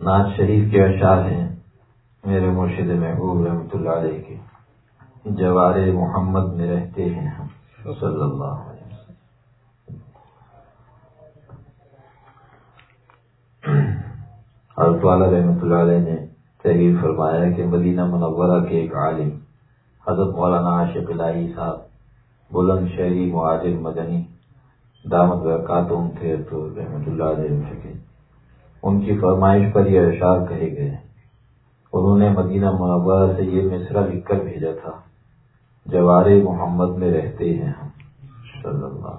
ناز شریف کے اشعار ہیں، میرے مرشد محبوب رحمۃ اللہ علیہ کے۔ جوار محمد میں رہتے ہیں ہم، صلی اللہ علیہ وسلم۔ حضرت والا رحمۃ اللہ علیہ نے تحریر فرمایا کہ مدینہ منورہ کے ایک عالم، حضرت مولانا عاشق الہی صاحب، بلند شہری مہاجر مدنی دامت برکاتم تھے تو رحمۃ اللہ علیہ ان کی فرمائش پر یہ اشعار کہے گئے انہوں نے مدینہ منورہ سے یہ مصرا لکھ کر بھیجا تھا، جوار محمد میں رہتے ہیں ہم۔ صلی اللہ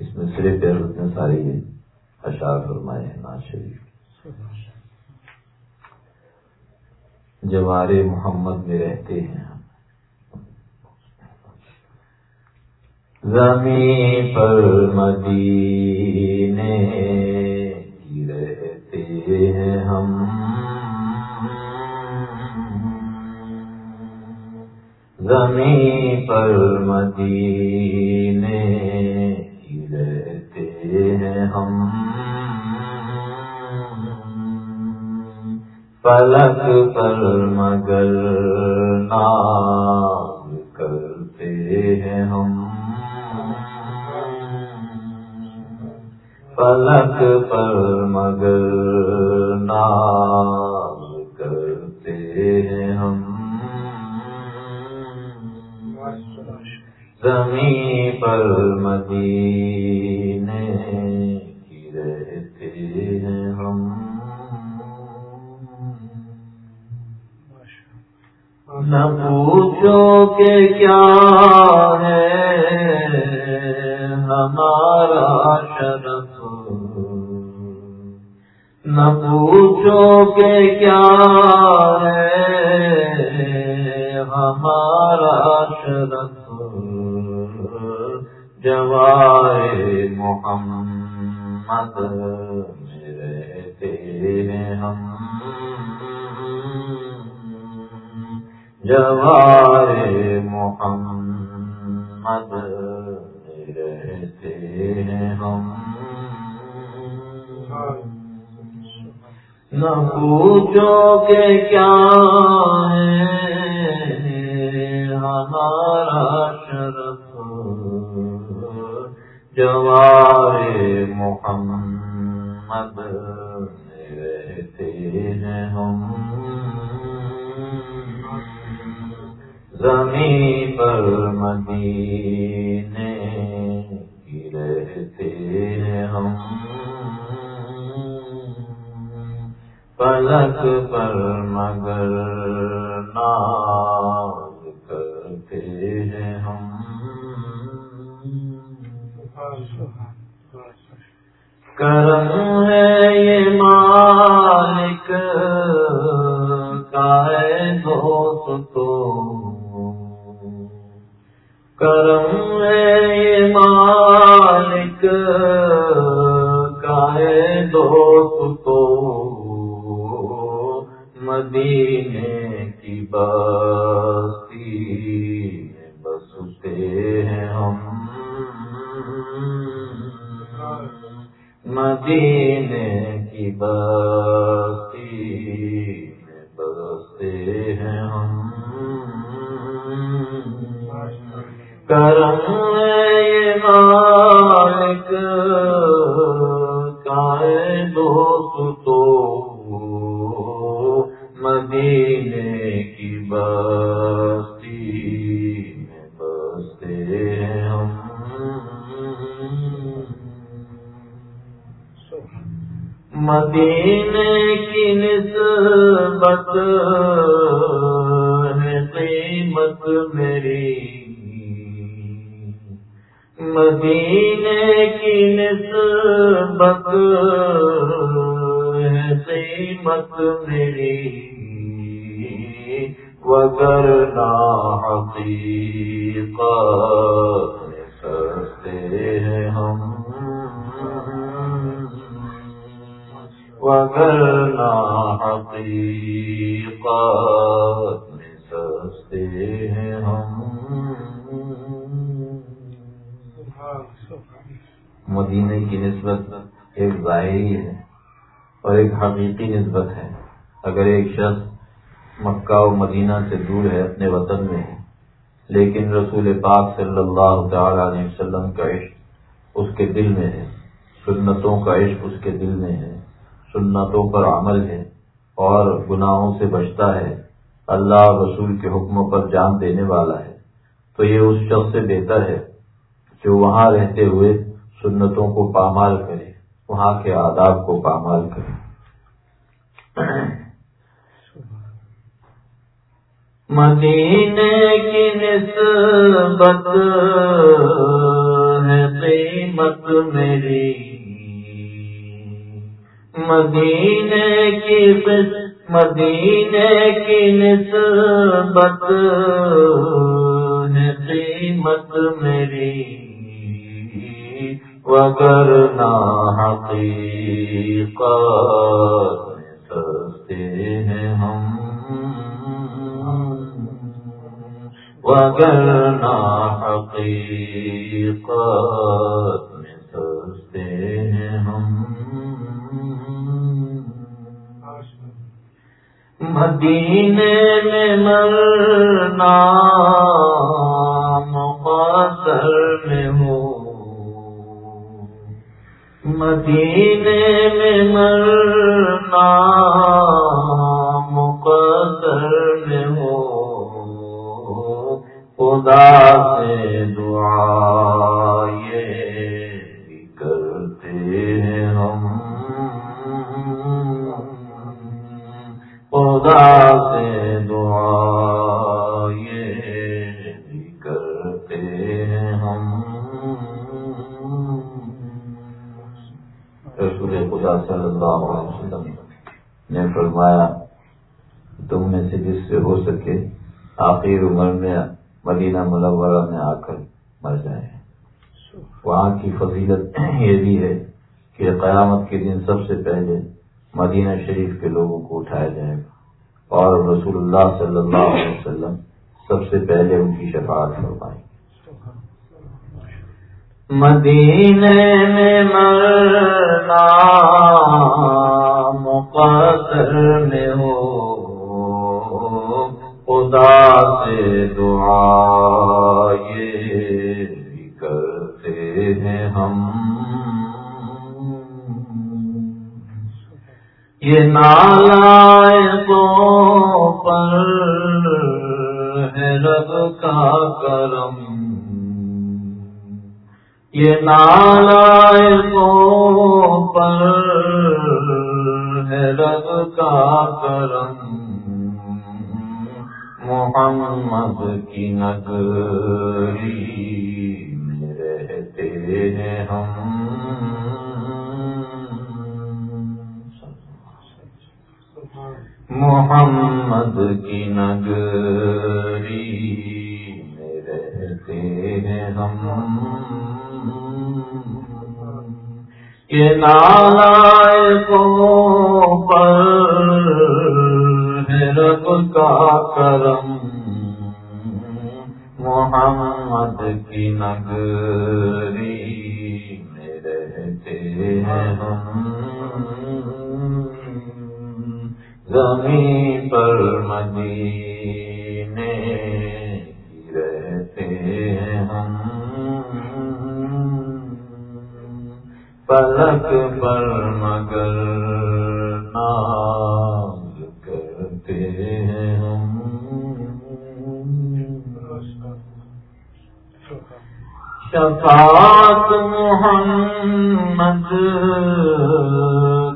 اس میں صرف نے سارے اشعار فرمائے ہیں، ناز شریف۔ جوار محمد میں رہتے ہیں ہم زمین پر مدینے رہتے ہیں ہم۔ زمین پر مدینے رہتے ہیں ہم۔ پلک پر مگر نام کرتے ہیں ہم۔ پلک پر مگر نام کرتے ہیں ہم۔ زمین پر مدینے کی رہتے ہیں ہم۔ نہ پوچھو کہ کیا ہے ہمارا شرف۔ نہ پوچھو کہ کیا ہے ہمارا شرف جوار محمد رہتے ہیں ہم۔ جوار محمد رہتے ہیں ہم۔ نہ پوچھو کہ کیا ہے ہمارا شرف جواب مدینے کی بستی بستے ہیں ہم۔ مدینے کی بستی بستے ہیں ہم۔ کرم نسبت قیمت میری۔ وگر نہ حقیقت سستے ہیں ہم۔ وگر نہ حقیقت سستے ہیں ہم۔ مدینے کی نسبت ایک ظاہری ہے اور ایک حقیقی نسبت ہے۔ اگر ایک شخص مکہ و مدینہ سے دور ہے، اپنے وطن میں ہے، لیکن رسول پاک صلی اللہ تعالی علیہ وسلم کا عشق اس کے دل میں ہے، سنتوں کا عشق اس کے دل میں ہے، سنتوں پر عمل ہے اور گناہوں سے بچتا ہے، اللہ رسول کے حکموں پر جان دینے والا ہے، تو یہ اس شخص سے بہتر ہے جو وہاں رہتے ہوئے سنتوں کو پامال کرے، وہاں کے آداب کو پامال کرے۔ مدینے کی نسبت ہے قیمت میری۔ مدینے کی مدینے کی نسبت ہے قیمت میری۔ وگر نہ حقیقت سستے ہیں ہم۔ وگر نہ حقیقت سستے ہیں ہم مدینے میں مرنا مقاصر میں ہو مدینے میں مرنا مقدر میں ہو۔ خدا سے دعا۔ اللہ علیہ وسلم نے فرمایا، تم میں سے جس سے ہو سکے آخر عمر میں مدینہ منورہ میں آ کر مر جائے۔ وہاں کی فضیلت یہ بھی ہے کہ قیامت کے دن سب سے پہلے مدینہ شریف کے لوگوں کو اٹھایا جائے گا اور رسول اللہ صلی اللہ علیہ وسلم سب سے پہلے ان کی شفاعت فرمائیں گے مدینے میں مرنا مقدر میں ہو۔ خدا سے دعا یہ کرتے ہیں ہم۔ یہ نالا تو پر ہے رب کا کرم۔ یہ نالا پر ہے رب کا کرم۔ محمد کی نگری میں رہتے ہیں ہم۔ محمد کی نگری میں رہتے ہیں ہم۔ یہ نالا پر ہے رب کا کرم محمد کی نگری میں رہتے ہیں۔ ہم زمین پر مدینے پلک پر مگر ناز کرتے ہیں ہم۔ شفاعت محمد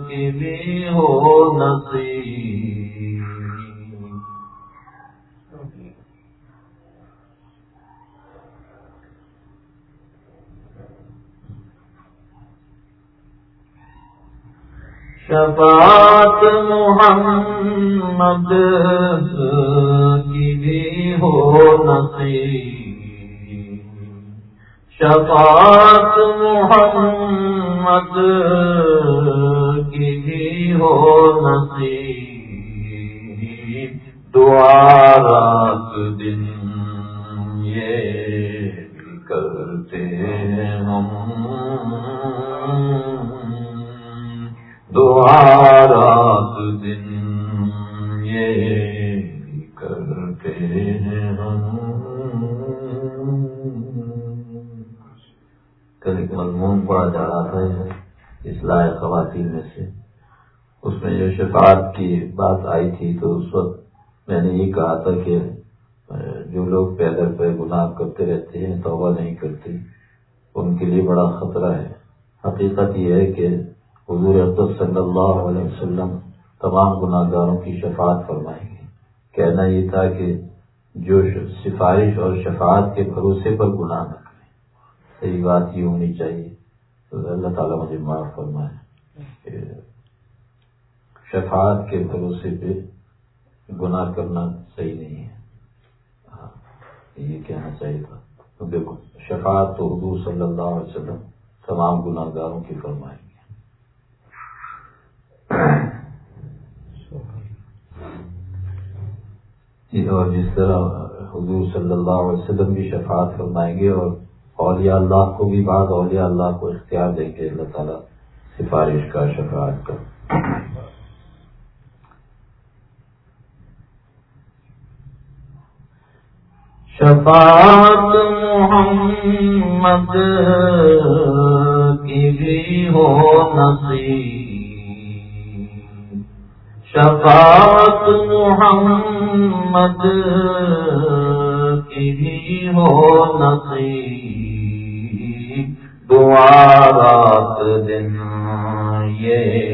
کے لیے ہو نظر شفاعت محمد کی بھی ہو نصیب۔ شفاعت محمد کی بھی ہو نصیب۔ دعا رات دن یہ کرتے ہیں ہم۔ دعا رات دن یہ کرتے ہیں کل ایک مضمون پڑا جا رہا تھا اصلاح خواتین میں سے اس میں جو شفاعت کی بات آئی تھی تو اس وقت میں نے یہ کہا تھا کہ جو لوگ پیدل پہ گناہ کرتے رہتے ہیں توبہ نہیں کرتے ان کے لیے بڑا خطرہ ہے حقیقت یہ ہے کہ حضور اقدس صلی اللہ علیہ وسلم تمام گناہ گاروں کی شفاعت فرمائیں گے۔ کہنا یہ تھا کہ جو سفارش اور شفاعت کے بھروسے پر گناہ نہ کریں۔ صحیح بات یہ ہونی چاہیے۔ تو اللہ تعالیٰ مجھے معاف فرمائے۔ شفاعت کے بھروسے پہ گناہ کرنا صحیح نہیں ہے۔ ہاں، یہ کہنا چاہیے تھا۔ دیکھو، شفاعت تو حضور صلی اللہ علیہ وسلم تمام گناہ گاروں کی فرمائیں جی، اور جس طرح حضور صلی اللہ علیہ وسلم بھی شفاعت فرمائیں گے اور اولیاء اللہ کو بھی بعد اولیاء اللہ کو اختیار دیں گے، اللہ تعالیٰ سفارش کا، شفاعت کا۔ شفاعت محمد کی بھی ہو نصیب۔ شفاعت محمد کی بھی ہو نصیب دعا رات دن یہ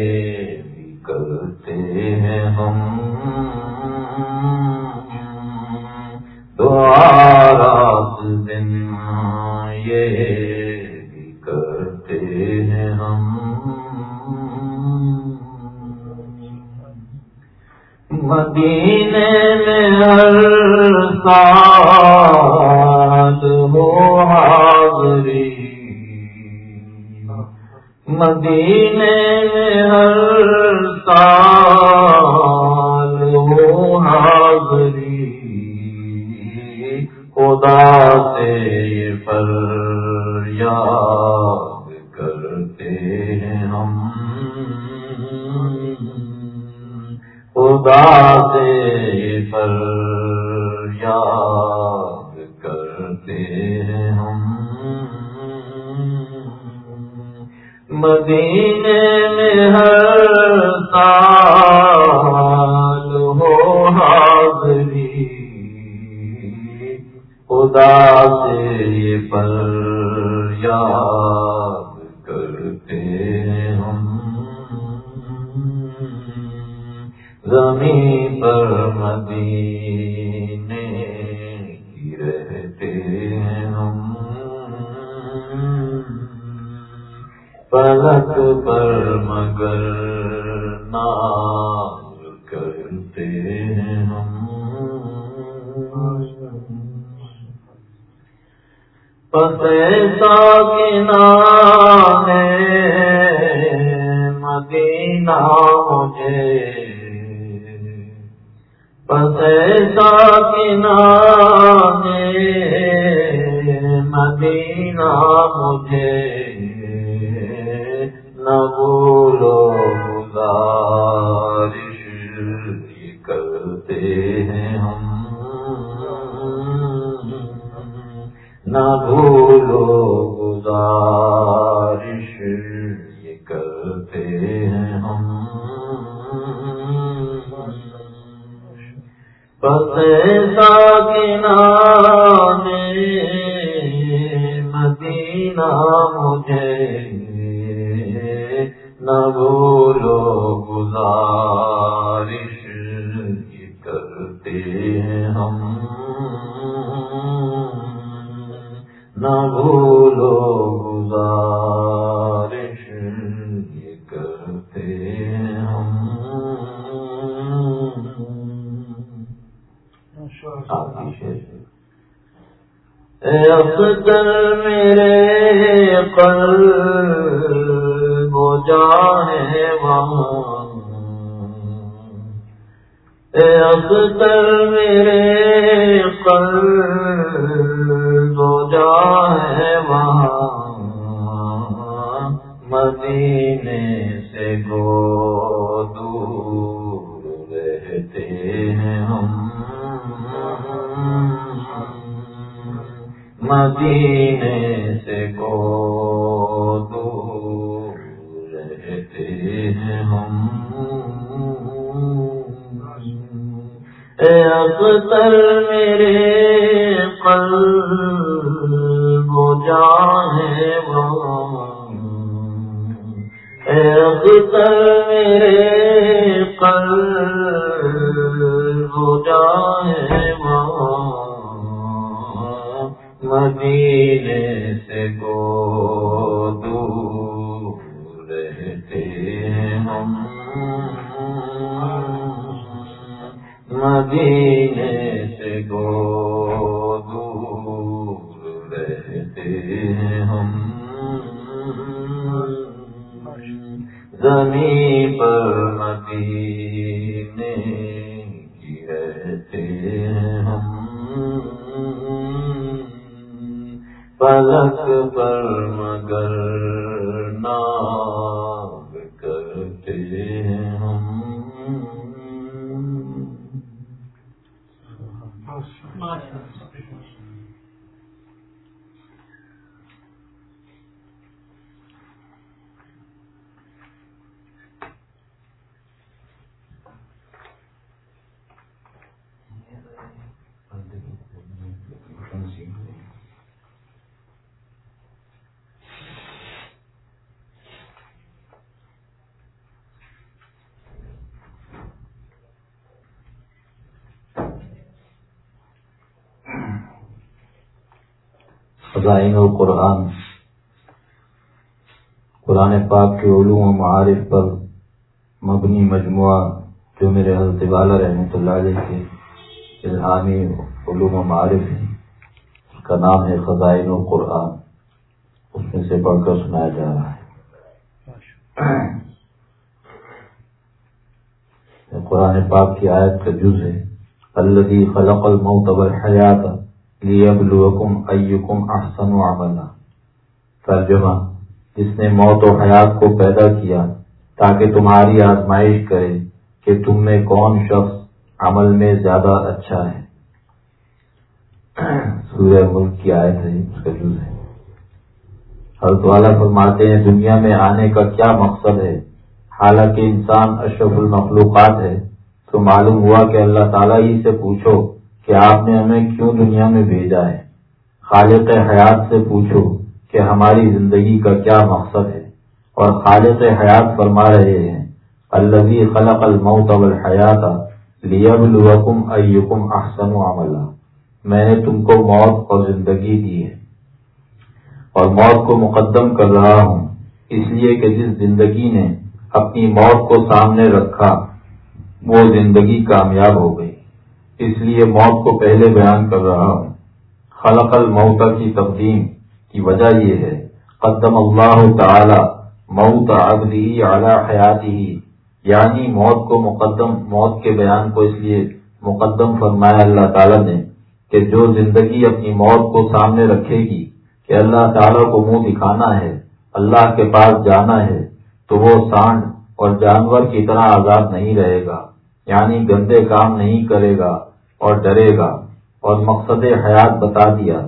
ہیں ہم مدینے میں ہر سال ہو حاضری۔ خدا سے پر یاد پسیسا کے مدینہ مجھے اب اختر میرے قلب و جانے وہاں اے میرے قلب قلب و جان ہے وہ۔ اے اختر میرے قلب خزائن و قرآن۔ قرآن پاک کے علوم و معارف پر مبنی مجموعہ جو میرے حضرت والا رحمۃ اللہ علیہ کے الہامی علوم و معارف ہیں اس کا نام ہے خزائن و قرآن اس میں سے پڑھ کر سنایا جا رہا ہے۔ قرآن پاک کی آیت کا جز ہے الدی خلق الموت والحیات لیبلوکم ایکم احسن عملا۔ ترجمہ، جس نے موت و حیات کو پیدا کیا تاکہ تمہاری آزمائش کرے کہ تم میں کون شخص عمل میں زیادہ اچھا ہے۔ سورہ ملک کی آیت ہے، اس کا جز ہے۔ حضرت والا فرماتے ہیں، دنیا میں آنے کا کیا مقصد ہے؟ حالانکہ انسان اشرف المخلوقات ہے، تو معلوم ہوا کہ اللہ تعالیٰ ہی سے پوچھو کہ آپ نے ہمیں کیوں دنیا میں بھیجا ہے؟ خالق حیات سے پوچھو کہ ہماری زندگی کا کیا مقصد ہے۔ اور خالق حیات فرما رہے ہیں الذي خلق الموت والحیات لیبلوکم ایکم احسن عملا۔ میں نے تم کو موت اور زندگی دی ہے۔ اور موت کو مقدم کر رہا ہوں، اس لیے کہ جس زندگی نے اپنی موت کو سامنے رکھا، وہ زندگی کامیاب ہو گئی۔ اس لیے موت کو پہلے بیان کر رہا ہوں۔ خلق الموت کی تقدیم کی وجہ یہ ہے۔ قدم اللہ تعالی موت عبدی اعلی حیاتی ہی یعنی موت کو مقدم، موت کے بیان کو اس لیے مقدم فرمایا اللہ تعالیٰ نے کہ جو زندگی اپنی موت کو سامنے رکھے گی، کہ اللہ تعالیٰ کو منہ دکھانا ہے، اللہ کے پاس جانا ہے، تو وہ سانڈ اور جانور کی طرح آزاد نہیں رہے گا یعنی گندے کام نہیں کرے گا۔ اور ڈرے گا اور مقصد حیات بتا دیا۔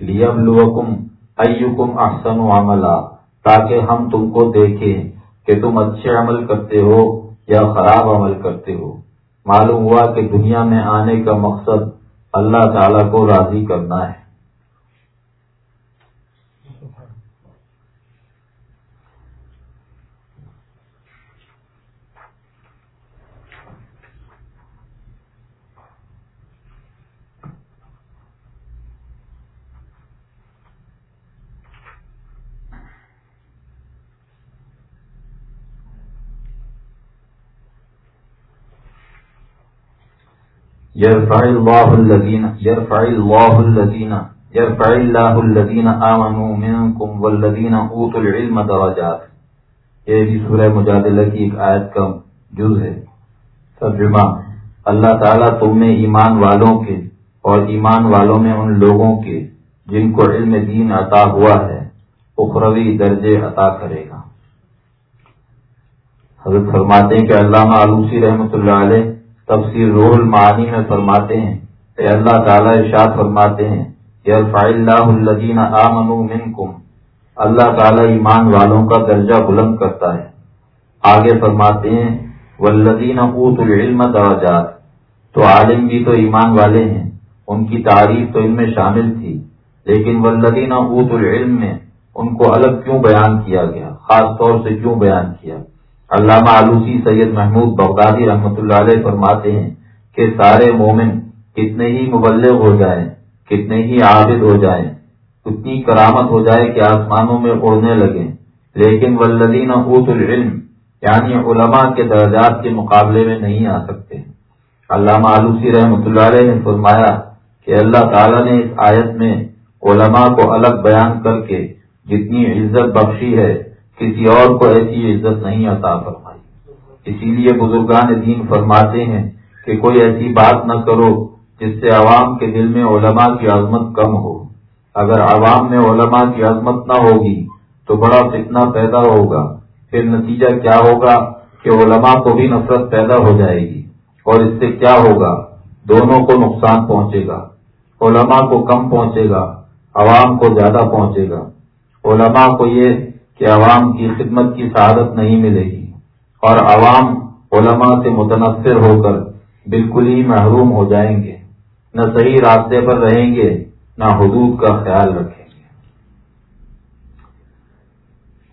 لیم لوکم ایکم احسن عملہ تاکہ ہم تم کو دیکھیں کہ تم اچھے عمل کرتے ہو یا خراب عمل کرتے ہو۔ معلوم ہوا کہ دنیا میں آنے کا مقصد اللہ تعالی کو راضی کرنا ہے۔ يرفع الله الذين يرفع الله الذين يرفع الله الذين آمنوا منكم والذين اوتوا العلم درجات. یہ بھی سورہ مجادلہ کی ایک آیت کا جز ہے۔ ترجمہ۔ اللہ تعالیٰ تم میں ایمان والوں کے اور ایمان والوں میں ان لوگوں کے جن کو علم دین عطا ہوا ہے، اخروی درجے عطا کرے گا۔ حضرت فرماتے ہیں کہ علامہ علوسی رحمۃ اللہ علیہ تفسیر روح المعانی میں فرماتے ہیں۔ کہ اللہ تعالیٰ، ارشاد فرماتے ہیں اللہ الدین منکم۔ اللہ تعالیٰ ایمان والوں کا درجہ بلند کرتا ہے۔ آگے فرماتے ہیں ولدین اوت العلم درجات۔ تو عالم بھی تو ایمان والے ہیں۔ ان کی تعریف تو ان میں شامل تھی۔ لیکن ولدین اوت العلم میں ان کو الگ کیوں بیان کیا گیا؟ خاص طور سے کیوں بیان کیا؟ علامہ آلوسی سید محمود بغدادی رحمۃ اللہ علیہ فرماتے ہیں کہ سارے مومن کتنے ہی مبلغ ہو جائیں، کتنے ہی عابد ہو جائیں، اتنی کرامت ہو جائے کہ آسمانوں میں اڑنے لگے لیکن ولدین اوت العلم یعنی علماء کے درجات کے مقابلے میں نہیں آ سکتے۔ علامہ آلوسی رحمۃ اللہ علیہ نے فرمایا کہ اللہ تعالیٰ نے اس آیت میں علماء کو الگ بیان کر کے جتنی عزت بخشی ہے کسی اور کو ایسی عزت نہیں عطا فرمائی۔ اسی لیے بزرگان دین فرماتے ہیں کہ کوئی ایسی بات نہ کرو جس سے عوام کے دل میں علماء کی عظمت کم ہو۔ اگر عوام میں علماء کی عظمت نہ ہوگی تو بڑا فتنہ پیدا ہوگا۔ پھر نتیجہ کیا ہوگا کہ علماء کو بھی نفرت پیدا ہو جائے گی۔ اور اس سے کیا ہوگا؟ دونوں کو نقصان پہنچے گا۔ علماء کو کم پہنچے گا، عوام کو زیادہ پہنچے گا۔ علماء کو یہ کہ عوام کی خدمت کی سعادت نہیں ملے گی اور عوام علماء سے متنفر ہو کر بالکل ہی محروم ہو جائیں گے، نہ صحیح راستے پر رہیں گے، نہ حدود کا خیال رکھیں گے۔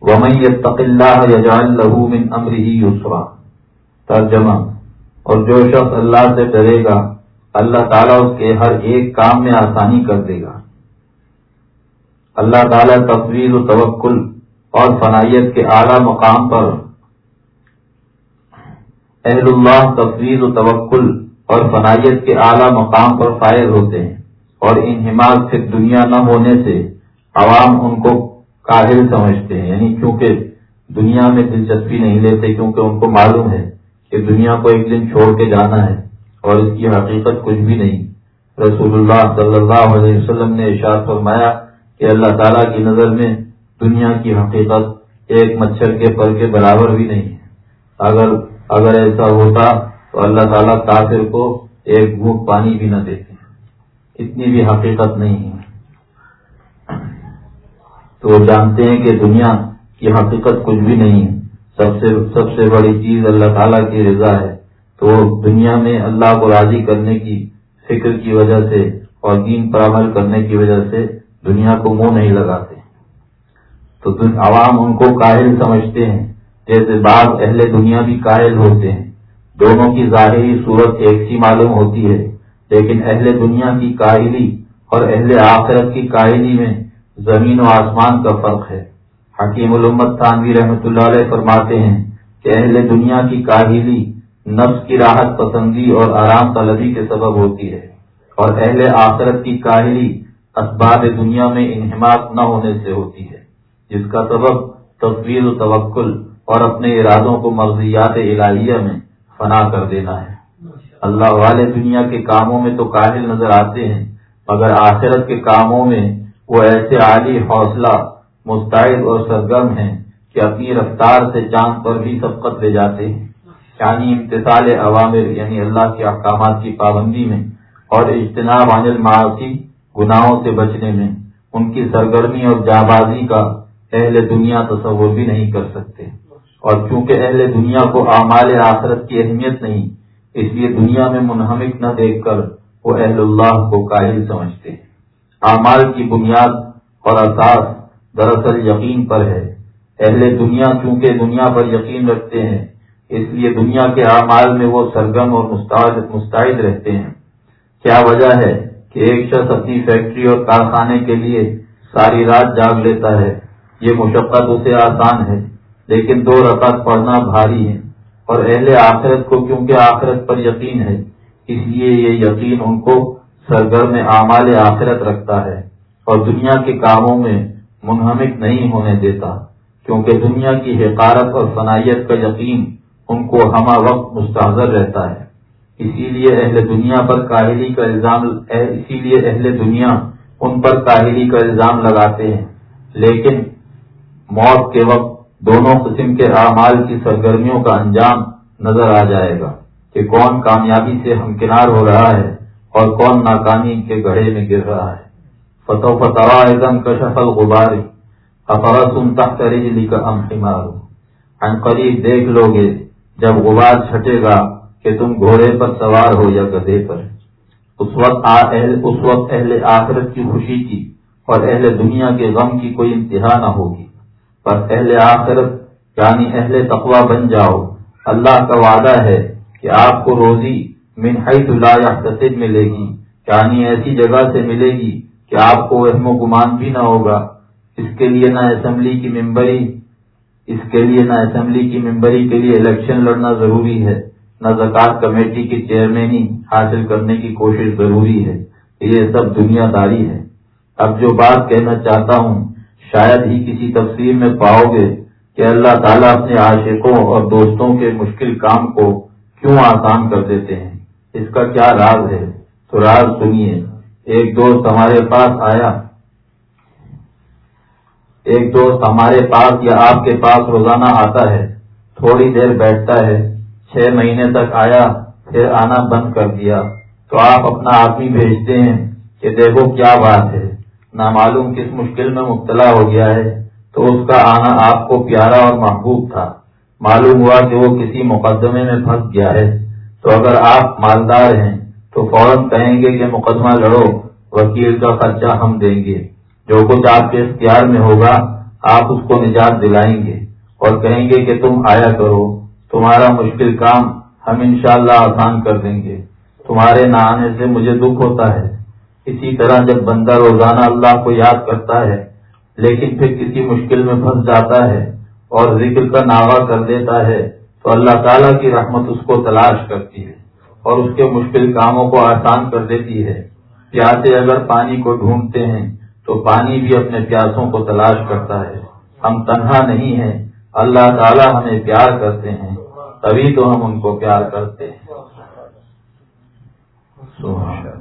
ومن يتق اللہ يجعل له من امره ترجمہ اور جو شخص اللہ سے ڈرے گا، اللہ تعالیٰ اس کے ہر ایک کام میں آسانی کر دے گا۔ اللہ تعالیٰ تصویر و توکل اور فنائیت کے اعلیٰ مقام پر اہل اللہ تصویر و توکل اور فنائیت کے اعلیٰ مقام پر فائر ہوتے ہیں اور ان حماس سے دنیا نہ ہونے سے عوام ان کو کاہل سمجھتے ہیں۔ یعنی کیونکہ دنیا میں دلچسپی نہیں لیتے کیونکہ ان کو معلوم ہے کہ دنیا کو ایک دن چھوڑ کے جانا ہے اور اس کی حقیقت کچھ بھی نہیں۔ رسول اللہ صلی اللہ علیہ وسلم نے اشار فرمایا کہ اللہ تعالیٰ کی نظر میں دنیا کی حقیقت ایک مچھر کے پر کے برابر بھی نہیں ہے۔ اگر اگر ایسا ہوتا تو اللہ تعالیٰ کافر کو ایک گھوٹ پانی بھی نہ دیتے۔ اتنی بھی حقیقت نہیں ہے۔ تو وہ جانتے ہیں کہ دنیا کی حقیقت کچھ بھی نہیں ہے۔ سب سے سب سے بڑی چیز اللہ تعالیٰ کی رضا ہے۔ تو دنیا میں اللہ کو راضی کرنے کی فکر کی وجہ سے اور دین پر عمل کرنے کی وجہ سے دنیا کو منہ نہیں لگاتے۔ تو عوام ان کو کاہل سمجھتے ہیں۔ جیسے بعض اہل دنیا بھی کاہل ہوتے ہیں۔ دونوں کی ظاہری صورت ایک سی معلوم ہوتی ہے، لیکن اہل دنیا کی کاہلی اور اہل آخرت کی کاہلی میں زمین و آسمان کا فرق ہے۔ حکیم الامت تانوی رحمۃ اللہ علیہ فرماتے ہیں کہ اہل دنیا کی کاہلی نفس کی راحت پسندی اور آرام طلبی کے سبب ہوتی ہے، اور اہل آخرت کی کاہلی اسباب دنیا میں انہماق نہ ہونے سے ہوتی ہے۔ جس کا سبب تصویر و توکل اور اپنے ارادوں کو مغزیات الہیہ میں فنا کر دینا ہے۔ اللہ والے دنیا کے کاموں میں تو کاہل نظر آتے ہیں، مگر آخرت کے کاموں میں وہ ایسے عالی حوصلہ، مستعد اور سرگرم ہیں کہ اپنی رفتار سے چاند پر بھی سبقت لے جاتے ہیں۔ یعنی امتسال عوامر یعنی اللہ کے احکامات کی پابندی میں اور اجتناب عن المعاصی، گناہوں سے بچنے میں، ان کی سرگرمی اور جابازی کا اہل دنیا تصور بھی نہیں کر سکتے۔ اور چونکہ اہل دنیا کو اعمال آخرت کی اہمیت نہیں، اس لیے دنیا میں منہمک نہ دیکھ کر وہ اہل اللہ کو قائل سمجھتے ہیں۔ اعمال کی بنیاد اور اساس دراصل یقین پر ہے۔ اہل دنیا چونکہ دنیا پر یقین رکھتے ہیں، اس لیے دنیا کے اعمال میں وہ سرگم اور مستعد رہتے ہیں۔ کیا وجہ ہے کہ ایک شخص اپنی فیکٹری اور کارخانے کے لیے ساری رات جاگ لیتا ہے؟ یہ مشقت اسے آسان ہے، لیکن دو رکعت پڑھنا بھاری ہے۔ اور اہل آخرت کو کیونکہ آخرت پر یقین ہے، اس لیے یہ یقین ان کو سرگرم اعمال آخرت رکھتا ہے۔ اور دنیا کے کاموں میں منہمک نہیں ہونے دیتا، کیونکہ دنیا کی حقارت اور صنعت کا یقین ان کو ہمہ وقت مستحضر رہتا ہے۔ اسی لیے اہل دنیا پر کاہلی کا الزام اسی لیے اہل دنیا ان پر کاہلی کا الزام لگاتے ہیں۔ لیکن موت کے وقت دونوں قسم کے اعمال کی سرگرمیوں کا انجام نظر آ جائے گا کہ کون کامیابی سے ہمکنار ہو رہا ہے اور کون ناکامی کے گڑھے میں گر رہا ہے۔ فتح فتح ایزم کشفل غبار افرا سنتا رجلی کا امار ان قریب دیکھ لو گے جب غبار چھٹے گا کہ تم گھوڑے پر سوار ہو یا گدے پر۔ اس وقت اہل، اس وقت اہل آخرت کی خوشی کی اور اہل دنیا کے غم کی کوئی انتہا نہ ہوگی۔ پر اہل آخرت یعنی اہل تقوا بن جاؤ۔ اللہ کا وعدہ ہے کہ آپ کو روزی من حیث لا یحتسب ملے گی۔ یعنی ایسی جگہ سے ملے گی کہ آپ کو وہم و گمان بھی نہ ہوگا۔ اس کے لیے نہ اسمبلی کی ممبری، اس کے لیے نہ اسمبلی کی ممبری کے لیے الیکشن لڑنا ضروری ہے۔ نہ زکات کمیٹی کی چیئرمینی حاصل کرنے کی کوشش ضروری ہے۔ یہ سب دنیا داری ہے۔ اب جو بات کہنا چاہتا ہوں شاید ہی کسی تفصیل میں پاؤ گے کہ اللہ تعالیٰ اپنے عاشقوں اور دوستوں کے مشکل کام کو کیوں آسان کر دیتے ہیں؟ اس کا کیا راز ہے؟ تو راز سنیے، ایک دوست ہمارے پاس آیا۔ ایک دوست ہمارے پاس یا آپ کے پاس روزانہ آتا ہے، تھوڑی دیر بیٹھتا ہے، چھ مہینے تک آیا، پھر آنا بند کر دیا۔ تو آپ اپنا آدمی بھیجتے ہیں کہ دیکھو کیا بات ہے۔ نامعلوم کس مشکل میں مبتلا ہو گیا ہے، تو اس کا آنا آپ کو پیارا اور محبوب تھا۔ معلوم ہوا کہ وہ کسی مقدمے میں پھنس گیا ہے۔ تو اگر آپ مالدار ہیں، تو فوراً کہیں گے کہ مقدمہ لڑو، وکیل کا خرچہ ہم دیں گے۔ جو کچھ آپ کے اختیار میں ہوگا، آپ اس کو نجات دلائیں گے۔ اور کہیں گے کہ تم آیا کرو۔ تمہارا مشکل کام ہم انشاءاللہ آسان کر دیں گے۔ تمہارے نہ آنے سے مجھے دکھ ہوتا ہے۔ اسی طرح جب بندہ روزانہ اللہ کو یاد کرتا ہے، لیکن پھر کسی مشکل میں پھنس جاتا ہے اور ذکر کا ناوا کر دیتا ہے، تو اللہ تعالیٰ کی رحمت اس کو تلاش کرتی ہے اور اس کے مشکل کاموں کو آسان کر دیتی ہے۔ پیاسے اگر پانی کو ڈھونڈتے ہیں، تو پانی بھی اپنے پیاسوں کو تلاش کرتا ہے۔ ہم تنہا نہیں ہیں، اللہ تعالیٰ ہمیں پیار کرتے ہیں، تبھی تو ہم ان کو پیار کرتے ہیں۔ اللہ۔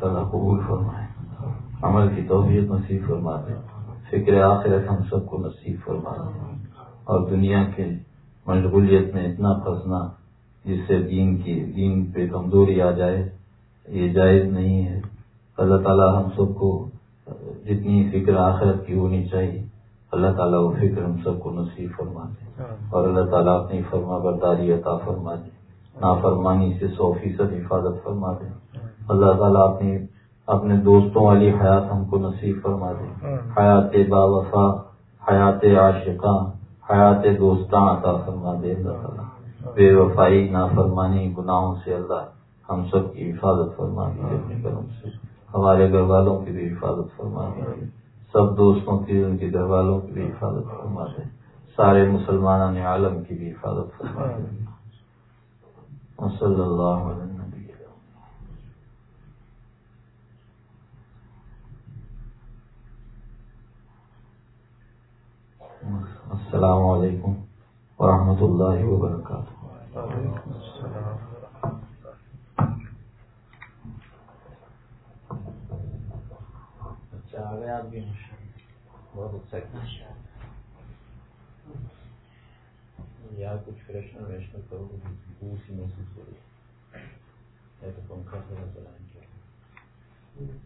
تعالیٰ قبول فرمائے۔ عمل کی توفیق نصیب فرما دیں فکر آخرت ہم سب کو نصیب فرما دیں اور دنیا کے مشغولیت میں اتنا پھنسنا جس سے دین کی، دین پہ کمزوری آ جائے، یہ جائز نہیں ہے۔ اللہ تعالیٰ ہم سب کو جتنی فکر آخرت کی ہونی چاہیے، اللہ تعالیٰ وہ فکر ہم سب کو نصیب فرما دے اور اللہ تعالیٰ اپنی فرما برداری عطا فرما دے نافرمانی سے سو فیصد حفاظت فرما دے اللہ تعالیٰ اپنی اپنے دوستوں والی حیات ہم کو نصیب فرما دے۔ حیات با وفا حیات عاشقاں حیات دوستاں عطا فرما دے اللہ تعالیٰ۔ بے وفائی نافرمانی گناہوں سے اللہ ہم سب کی حفاظت فرما دے۔ اپنے کرم سے۔ ہمارے گھر والوں کی بھی حفاظت فرما دے۔ سب دوستوں کی ان کے گھر والوں کی بھی حفاظت فرما دے۔ سارے مسلمان عالم کی بھی حفاظت فرما دے۔ صلی اللہ علیہ السلام علیکم ورحمۃ اللہ وبرکاتہ۔ بہت اچھا یا کچھ فریشنر ویشنر کرو سی محسوس ہو رہی ہے۔ تو پنکھا تھوڑا چلائیں گے